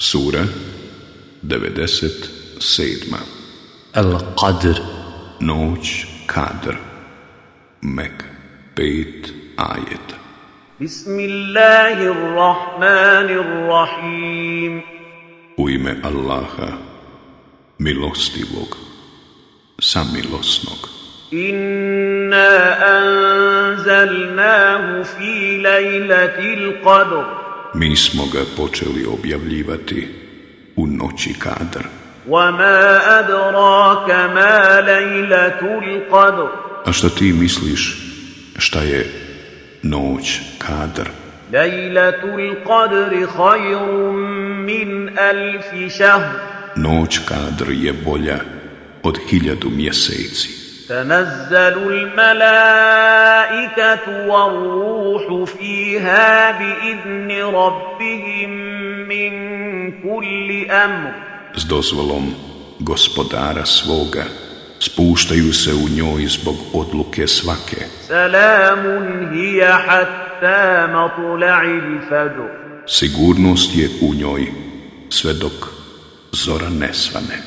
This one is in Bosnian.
Sura 97. Al-Qadr. Noć Kadr. Mek 5 ajeta. Bismillahirrahmanirrahim. U ime Allaha Milostivog Samilosnog. Inna anzalnahu fi lejlatil qadr Mi smo ga počeli objavljivati u noći kadr. وَمَا أَدْرَاكَ مَا لَيْلَةُ الْقَدْرِ A šta ti misliš šta je noć kadr? لَيْلَةُ الْقَدْرِ خَيْرٌ مِّنْ أَلْفِ شَهْرٍ Noć kadr je bolja od hiljadu mjeseci. تنزل الملائكة والروح فيها بإذن ربهم من كل أمر S dozvolom gospodara svoga spuštaju se u njoj zbog odluke svake. Salamun hija hatta matla'i fajr Sigurnost je u njoj sve dok zora ne svane.